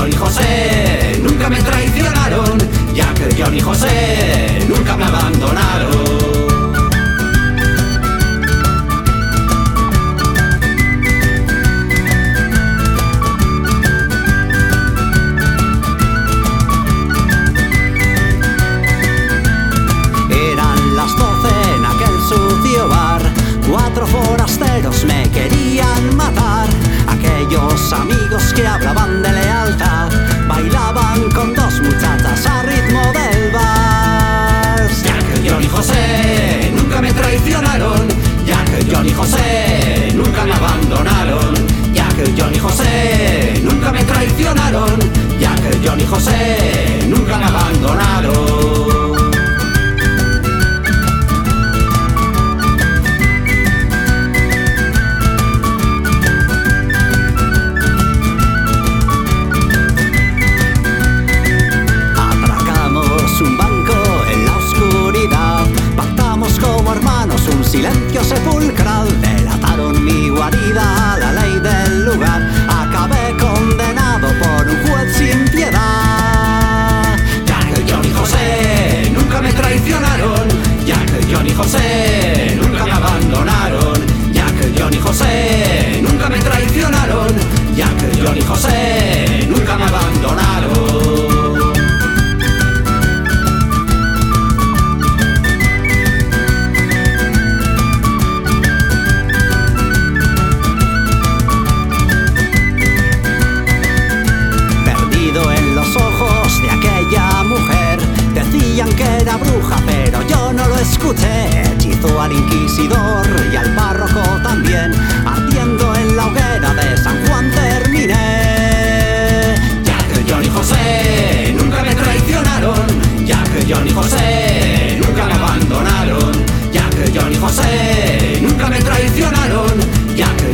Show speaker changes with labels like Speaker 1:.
Speaker 1: John y José nunca me traicionaron, ya que John y José nunca me abandonaron. Eran las doce en aquel sucio bar, cuatro forasteros me querían José nunca me abandonaron, ya que John y José nunca me traicionaron, ya que John y José. Sepulcral, delataron mi guarida, la ley del lugar, acabé condenado por un juez sin piedad. Ya que John y José nunca me traicionaron, ya que John y José nunca me abandonaron, que John y José nunca me traicionaron, que John y José Decían que era bruja, pero yo no lo escuché. Hechizó al inquisidor y al párroco también. Ardiendo en la hoguera de San Juan terminé. Ya que John y José nunca me traicionaron. Ya que John y José nunca me abandonaron. Ya que John y José nunca me traicionaron. Ya que